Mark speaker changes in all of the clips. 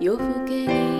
Speaker 1: 夜更けに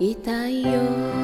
Speaker 1: いたいよ。